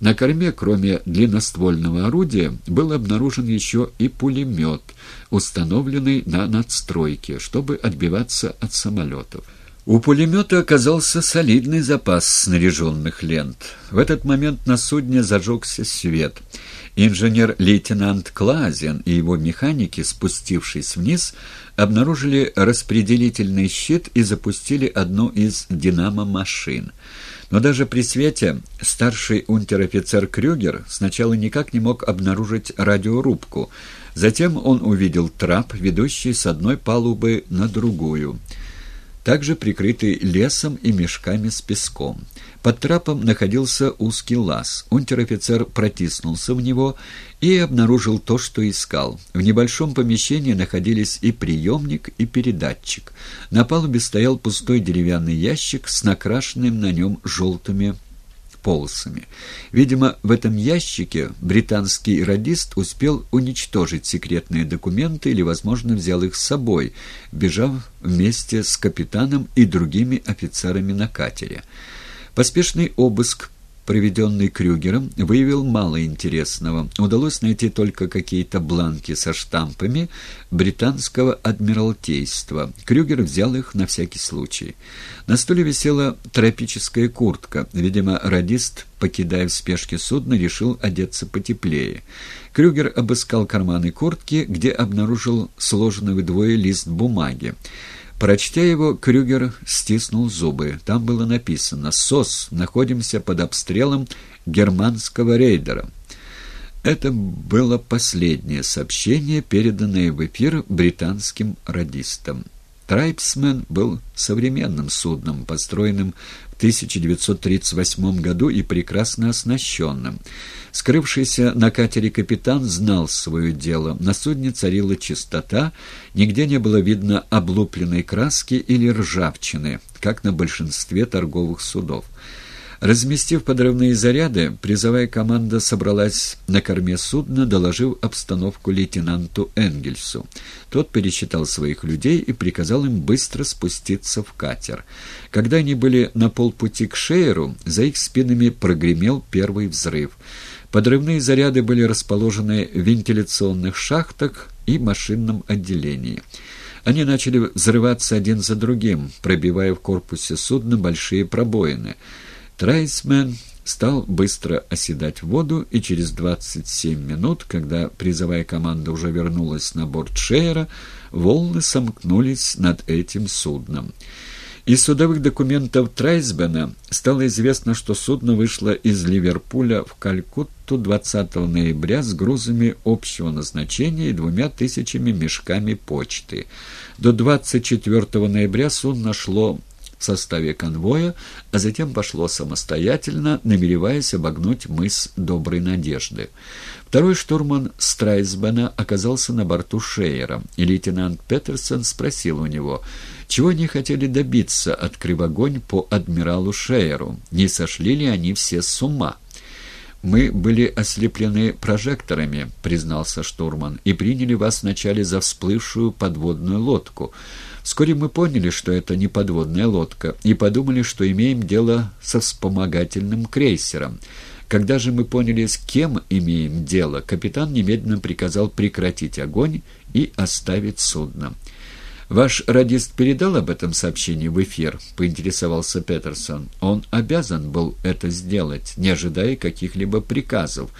На корме, кроме длинноствольного орудия, был обнаружен еще и пулемет, установленный на надстройке, чтобы отбиваться от самолетов. У пулемета оказался солидный запас снаряженных лент. В этот момент на судне зажегся свет. Инженер-лейтенант Клазин и его механики, спустившись вниз, обнаружили распределительный щит и запустили одну из динамо-машин. Но даже при свете старший унтер-офицер Крюгер сначала никак не мог обнаружить радиорубку. Затем он увидел трап, ведущий с одной палубы на другую также прикрытый лесом и мешками с песком. Под трапом находился узкий лаз. Унтер-офицер протиснулся в него и обнаружил то, что искал. В небольшом помещении находились и приемник, и передатчик. На палубе стоял пустой деревянный ящик с накрашенным на нем желтыми полосами. Видимо, в этом ящике британский радист успел уничтожить секретные документы или, возможно, взял их с собой, бежав вместе с капитаном и другими офицерами на катере. Поспешный обыск проведенный Крюгером, выявил мало интересного. Удалось найти только какие-то бланки со штампами британского адмиралтейства. Крюгер взял их на всякий случай. На столе висела тропическая куртка. Видимо, радист, покидая в спешке судно, решил одеться потеплее. Крюгер обыскал карманы куртки, где обнаружил сложенный вдвое лист бумаги. Прочтя его, Крюгер стиснул зубы. Там было написано «СОС. Находимся под обстрелом германского рейдера». Это было последнее сообщение, переданное в эфир британским радистам. «Трайбсмен» был современным судном, построенным 1938 году и прекрасно оснащенным. Скрывшийся на катере капитан знал свое дело. На судне царила чистота, нигде не было видно облупленной краски или ржавчины, как на большинстве торговых судов. Разместив подрывные заряды, призовая команда собралась на корме судна, доложив обстановку лейтенанту Энгельсу. Тот пересчитал своих людей и приказал им быстро спуститься в катер. Когда они были на полпути к Шейеру, за их спинами прогремел первый взрыв. Подрывные заряды были расположены в вентиляционных шахтах и машинном отделении. Они начали взрываться один за другим, пробивая в корпусе судна большие пробоины — Трейсмен стал быстро оседать в воду, и через 27 минут, когда призовая команда уже вернулась на борт Шейера, волны сомкнулись над этим судном. Из судовых документов Трейсбена стало известно, что судно вышло из Ливерпуля в Калькутту 20 ноября с грузами общего назначения и двумя тысячами мешками почты. До 24 ноября судно шло в составе конвоя, а затем пошло самостоятельно, намереваясь обогнуть мыс Доброй Надежды. Второй штурман Страйсбена оказался на борту Шейера, и лейтенант Петерсон спросил у него, чего они хотели добиться, открыв огонь по адмиралу Шейеру, не сошли ли они все с ума. «Мы были ослеплены прожекторами», — признался штурман, — «и приняли вас вначале за всплывшую подводную лодку». Вскоре мы поняли, что это не подводная лодка, и подумали, что имеем дело со вспомогательным крейсером. Когда же мы поняли, с кем имеем дело, капитан немедленно приказал прекратить огонь и оставить судно. «Ваш радист передал об этом сообщении в эфир?» — поинтересовался Петерсон. «Он обязан был это сделать, не ожидая каких-либо приказов,